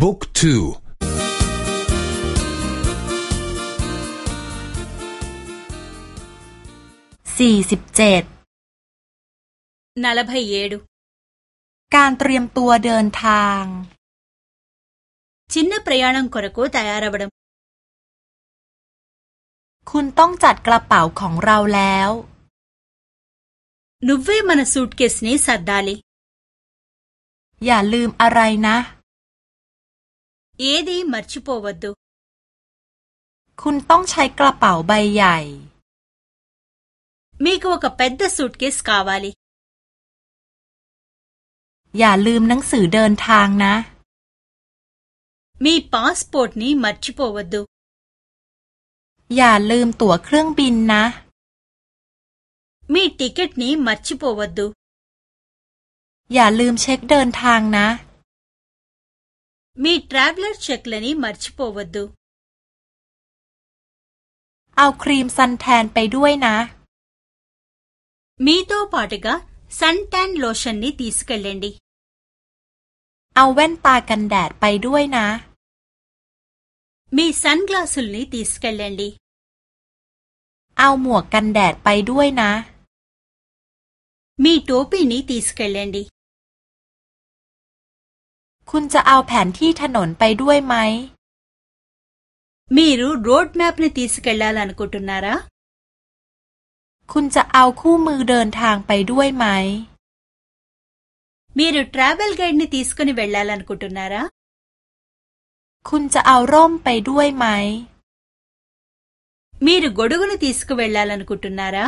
บุ๊กทูสี่สิบเจ็ดนลพเยดูการเตรียมตัวเดินทาง ชินนประยานังกรโกตายารบดมคุณต้องจัดกระเป๋าของเราแล้วนุเวมันสูตเคสนี้สัดดาลีอย่าลืมอะไรนะ ఏదీ మర్చిపోవద్దుคุณต้องใช้กระเป๋าใบใหญ่మీకు ఒక పెద్ద సూట్‌కేస్ కావాలిอย่าลืมหนังสือเดินทางนะమీ పాస్‌పోర్ట్‌ని మర్చిపోవద్దుอย่าลืมตั๋วเครื่องบินนะమీ టికెట్‌ని మర్చిపోవద్దుอย่าลืมเช็คเดินทางนะ మీ ట్రావెలర్ చెక్‌లని మర్చిపోవద్దుเอาครีม suntan ไปด้วยนะమీతో పాటుగా సన్‌టాన్ లోషన్‌ని తీసుకెళ్ళండిเอาแว่นตากันแดดไปด้วยนะమీ సన్‌గ్లాసుల్ని తీసుకెళ్ళండిเอาหมวกกันแดดไปด้วยนะมีโต คุณจะเอาแผนที่ถนนไปด้วยไหมมีรูโรดแมพนี่ตีสกัลลาลันกุตุนาระคุณจะเอาคู่มือเดินทางไปด้วยไหมมีรู้ทราเวลไกด์นี่ตีสกุนิเวลลาลันกุตุนาระคุณจะเอาร่มไปด้วยไหมమీరు గొడుగుని తీసుకువెళ్ళాలనుకుంటున్నారా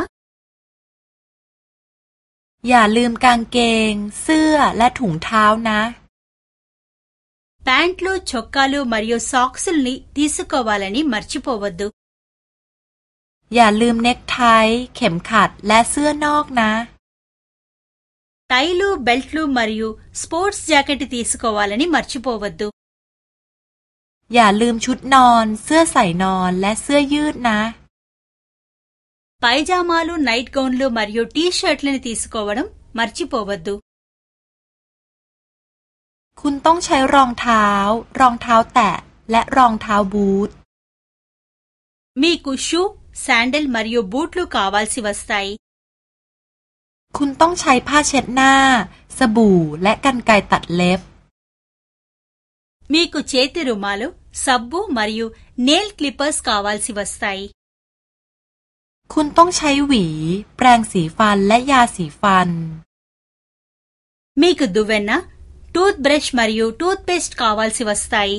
อย่าลืมกางเกง เสื้อและถุงเท้านะ ప్యాంట్లు చొక్కాలు మరియు సాక్స్‌ని తీసుకోవాలని మర్చిపోవద్దుอย่าลืมเน็กไทเข็มขัดและเสื้อนอกนะటైలు బెల్ట్‌లు మరియు స్పోర్ట్స్ జాకెట్ తీసుకోవాలని మర్చిపోవద్దుอย่าลืมชุดนอนเสื้อใส่นอนและเสื้อยืดนะపజామాలు నై คุณต้องใช้รองเท้า รองเท้าแตะ และรองเท้าบูทమీకు షూ శాండల్ మరియు బూట్లు కావాల్సి వస్తాయిคุณต้องใช้ผ้าเช็ดหน้า สบู่และกรรไกรตัดเล็บమీకు చేతిరుమాలు సబ్బు మరియు నెయిల్ క్లిప్పర్స్ కావాల్సి వస్తాయిคุณต้องใช้หวี แปรงสีฟันและยาสีฟันమీకు దువ్వెన టూత్ బ్రష్ మరియు టూత్ పేస్ట్ కావాల్సి వస్తాయి